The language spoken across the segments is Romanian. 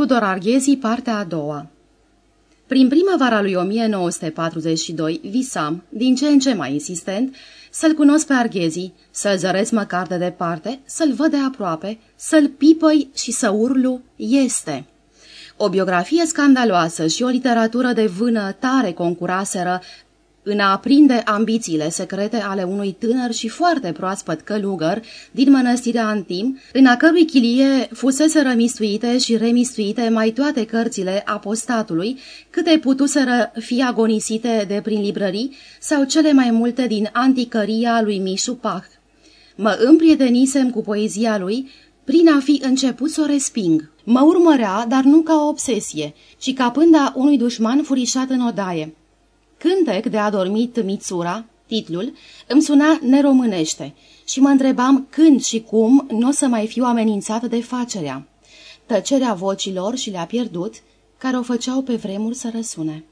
Tudor Arghezi, partea a doua Prin primăvara lui 1942 visam, din ce în ce mai insistent, să-l cunosc pe Arghezi, să-l zăresc măcar de departe, să-l văd de aproape, să-l pipăi și să urlu, este. O biografie scandaloasă și o literatură de vână tare concuraseră în a aprinde ambițiile secrete ale unui tânăr și foarte proaspăt călugăr din mănăstirea Antim, în a cărui chilie fusese remistuite și remistuite mai toate cărțile apostatului, câte putuseră fi agonisite de prin librării sau cele mai multe din anticăria lui Mișu Pach. Mă împrietenisem cu poezia lui prin a fi început să o resping. Mă urmărea, dar nu ca o obsesie, ci ca pânda unui dușman furișat în odaie. Cântec de adormit Mițura, titlul, îmi suna neromânește și mă întrebam când și cum nu o să mai fiu amenințată de facerea. Tăcerea vocilor și le-a pierdut, care o făceau pe vremuri să răsune.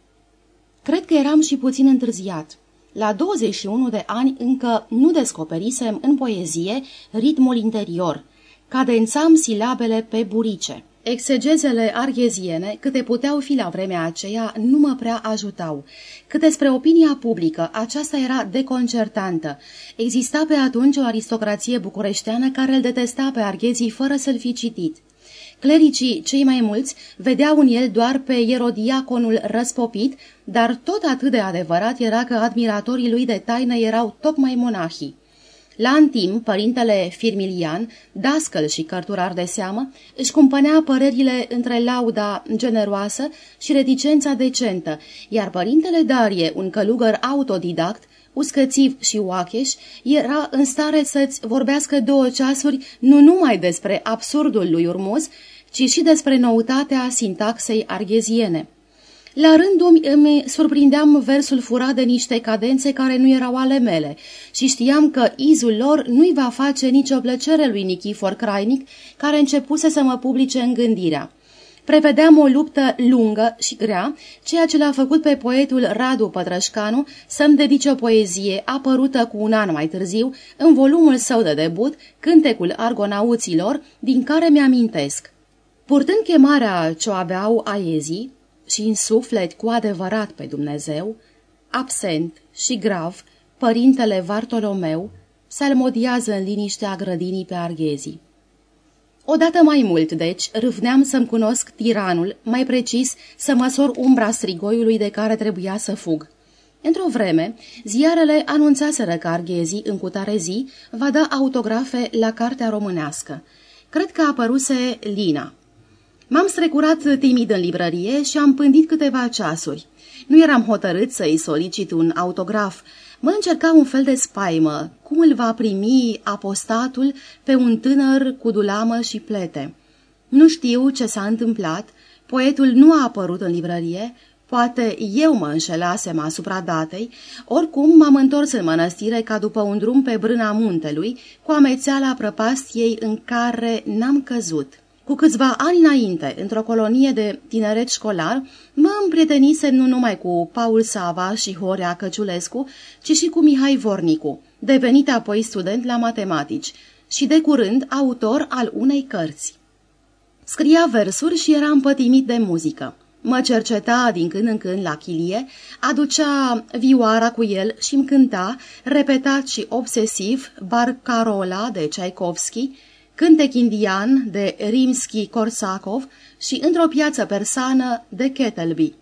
Cred că eram și puțin întârziat. La 21 de ani încă nu descoperisem în poezie ritmul interior. Cadențam silabele pe burice. Exegezele argheziene, câte puteau fi la vremea aceea, nu mă prea ajutau. Cât despre opinia publică, aceasta era deconcertantă. Exista pe atunci o aristocrație bucureșteană care îl detesta pe arghezii fără să-l fi citit. Clericii, cei mai mulți, vedeau în el doar pe ierodiaconul răspopit, dar tot atât de adevărat era că admiratorii lui de taină erau tocmai monahii. La Antim, părintele Firmilian, dascăl și cărturar de seamă, își cumpănea părerile între lauda generoasă și reticența decentă, iar părintele Darie, un călugăr autodidact, uscățiv și oacheș, era în stare să-ți vorbească două ceasuri nu numai despre absurdul lui Urmuz, ci și despre noutatea sintaxei argheziene. La rândul îmi surprindeam versul furat de niște cadențe care nu erau ale mele și știam că izul lor nu-i va face nicio plăcere lui Nichifor Crainic, care începuse să mă publice în gândirea. Prevedeam o luptă lungă și grea, ceea ce l-a făcut pe poetul Radu Pătrășcanu să-mi dedice o poezie apărută cu un an mai târziu în volumul său de debut, Cântecul Argonauților, din care mi-amintesc. Purtând chemarea ce o aveau aezii, și în suflet cu adevărat pe Dumnezeu, absent și grav, părintele Vartolomeu salmodiază în liniștea grădinii pe arghezii. Odată mai mult, deci, râvneam să-mi cunosc tiranul, mai precis să măsor umbra strigoiului de care trebuia să fug. Într-o vreme, ziarele anunțaseră că Arghezii, în cutare zi, va da autografe la cartea românească. Cred că apăruse Lina. M-am strecurat timid în librărie și am pândit câteva ceasuri. Nu eram hotărât să-i solicit un autograf. Mă încerca un fel de spaimă, cum îl va primi apostatul pe un tânăr cu dulamă și plete. Nu știu ce s-a întâmplat, poetul nu a apărut în librărie, poate eu mă înșelasem asupra datei, oricum m-am întors în mănăstire ca după un drum pe brâna muntelui, cu amețeala prăpastiei în care n-am căzut. Cu câțiva ani înainte, într-o colonie de tineret școlar, mă împrietenisem nu numai cu Paul Sava și Horea Căciulescu, ci și cu Mihai Vornicu, devenit apoi student la matematici și de curând autor al unei cărți. Scria versuri și era împătimit de muzică. Mă cerceta din când în când la chilie, aducea vioara cu el și îmi cânta, repetat și obsesiv, Barcarola de Tchaikovsky, cântec indian de Rimski-Korsakov și într-o piață persană de Kettleby.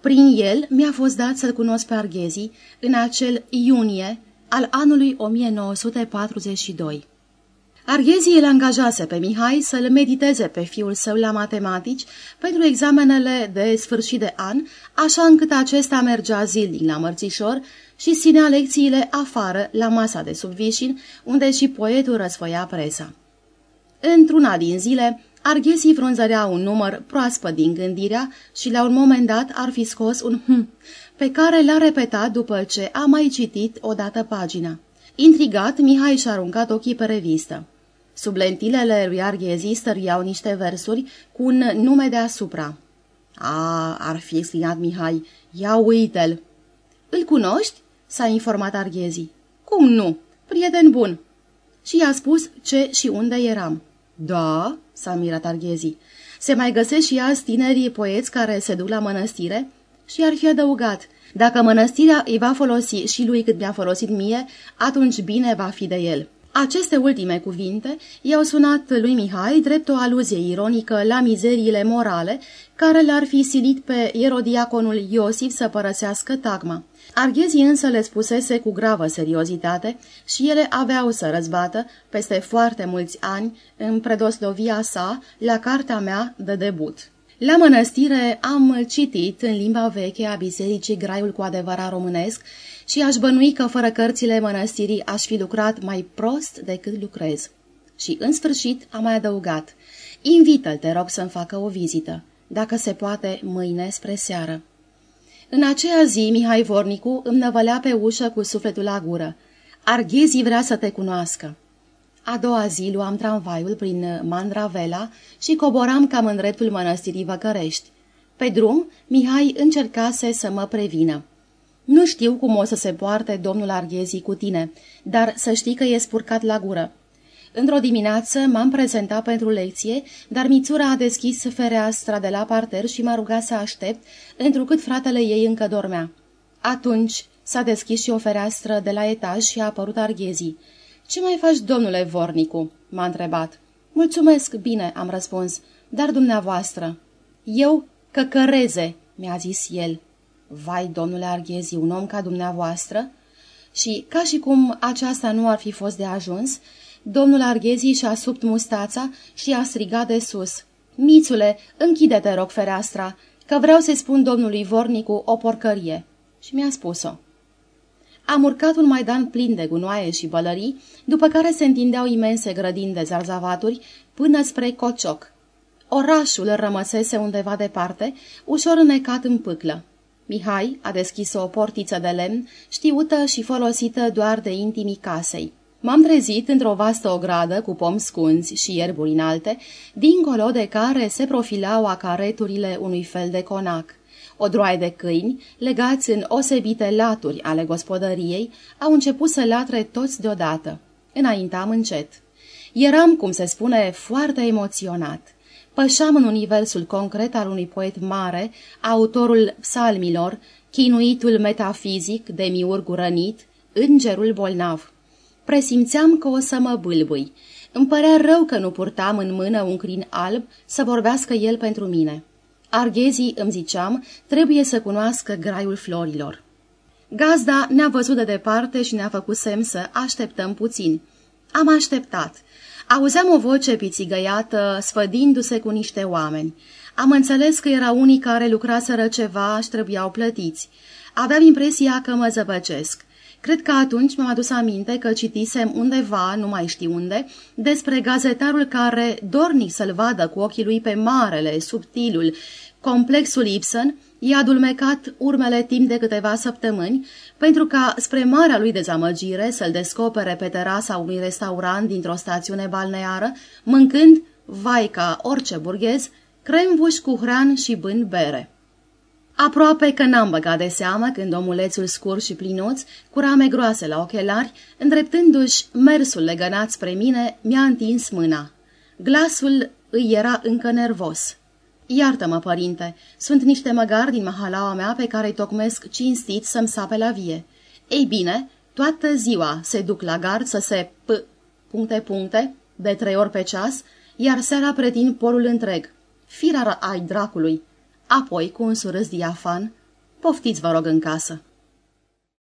Prin el mi-a fost dat să-l cunosc pe Arghezi în acel iunie al anului 1942. Arghezi îl angajase pe Mihai să-l mediteze pe fiul său la matematici pentru examenele de sfârșit de an, așa încât acesta mergea zilnic la mărțișor și ținea lecțiile afară, la masa de subvișin, unde și poetul răsfoia presa. Într-una din zile, Arghesii frunzărea un număr proaspăt din gândirea și la un moment dat ar fi scos un hm, pe care l-a repetat după ce a mai citit odată pagina. Intrigat, Mihai și-a aruncat ochii pe revistă. Sub lentilele lui Arghezi stăriau niște versuri cu un nume deasupra. A, ar fi exclinat Mihai, ia uite-l! Îl cunoști? s-a informat Arghezi. Cum nu? Prieten bun! Și i-a spus ce și unde eram. Da, s-a mirat Arghezi. Se mai găsesc și azi tinerii poeți care se duc la mănăstire? Și ar fi adăugat, dacă mănăstirea îi va folosi și lui cât mi-a folosit mie, atunci bine va fi de el. Aceste ultime cuvinte i-au sunat lui Mihai drept o aluzie ironică la mizeriile morale care l-ar fi silit pe erodiaconul Iosif să părăsească tagma. Arghezii însă le spusese cu gravă seriozitate și ele aveau să răzbată peste foarte mulți ani în predoslovia sa la cartea mea de debut. La mănăstire am citit în limba veche a bisericii graiul cu adevărat românesc și aș bănui că fără cărțile mănăstirii aș fi lucrat mai prost decât lucrez. Și în sfârșit am mai adăugat, invită-l, te rog, să-mi facă o vizită, dacă se poate, mâine spre seară. În aceea zi, Mihai Vornicu îmi năvălea pe ușă cu sufletul la gură. Arghezii vrea să te cunoască. A doua zi luam tramvaiul prin Mandravela și coboram cam în dreptul mănăstirii Văcărești. Pe drum, Mihai încercase să mă prevină. Nu știu cum o să se poarte domnul Arghezi cu tine, dar să știi că e spurcat la gură. Într-o dimineață m-am prezentat pentru lecție, dar Mițura a deschis fereastra de la parter și m-a rugat să aștept, întrucât fratele ei încă dormea. Atunci s-a deschis și o fereastră de la etaj și a apărut Arghezii. Ce mai faci, domnule Vornicu?" m-a întrebat. Mulțumesc, bine," am răspuns, dar dumneavoastră." Eu căcăreze," mi-a zis el. Vai, domnule Arghezi, un om ca dumneavoastră?" Și, ca și cum aceasta nu ar fi fost de ajuns, domnul Arghezi și-a subt mustața și a strigat de sus. Mițule, închide-te, rog, fereastra, că vreau să-i spun domnului Vornicu o porcărie." Și mi-a spus-o. Am urcat un maidan plin de gunoaie și bălării, după care se întindeau imense grădini de zarzavaturi până spre Cocioc. Orașul rămăsese undeva departe, ușor înnecat în pâclă. Mihai a deschis o portiță de lemn, știută și folosită doar de intimii casei. M-am trezit într-o vastă ogradă cu pomi scunzi și ierburi înalte, dincolo de care se profilau acareturile unui fel de conac. O droaie de câini, legați în osebite laturi ale gospodăriei, au început să latre toți deodată. Înaintam încet. Eram, cum se spune, foarte emoționat. Pășeam în universul concret al unui poet mare, autorul psalmilor, chinuitul metafizic, demiurgul rănit, îngerul bolnav. Presimțeam că o să mă bâlbâi. Îmi părea rău că nu purtam în mână un crin alb să vorbească el pentru mine. Arghezii, îmi ziceam, trebuie să cunoască graiul florilor. Gazda ne-a văzut de departe și ne-a făcut semn să așteptăm puțin. Am așteptat. Auzeam o voce pițigăiată, sfădindu-se cu niște oameni. Am înțeles că erau unii care lucraseră ceva și trebuiau plătiți. Aveam impresia că mă zăpăcesc. Cred că atunci mi-am adus aminte că citisem undeva, nu mai știu unde, despre gazetarul care, dornic să-l vadă cu ochii lui pe marele, subtilul, complexul Ibsen, i-a adulmecat urmele timp de câteva săptămâni, pentru ca, spre marea lui dezamăgire, să-l descopere pe terasa unui restaurant dintr-o stațiune balneară, mâncând, vai ca orice burghez, cremvuș cu hran și bând bere. Aproape că n-am băgat de seamă când omulețul scurt și plinuț, cu rame groase la ochelari, îndreptându-și mersul legănat spre mine, mi-a întins mâna. Glasul îi era încă nervos. Iartă-mă, părinte, sunt niște măgari din mahalaua mea pe care-i tocmesc cinstit să-mi sape la vie. Ei bine, toată ziua se duc la gard să se p... puncte puncte, de trei ori pe ceas, iar seara pretind porul întreg. Firară ai dracului! Apoi, cu un surâs diafan, poftiți vă rog în casă.